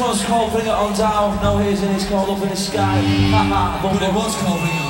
one's called Bring It On Down. No, here's in, it's called Up in the Sky. Ha ha. But it was called Bring It On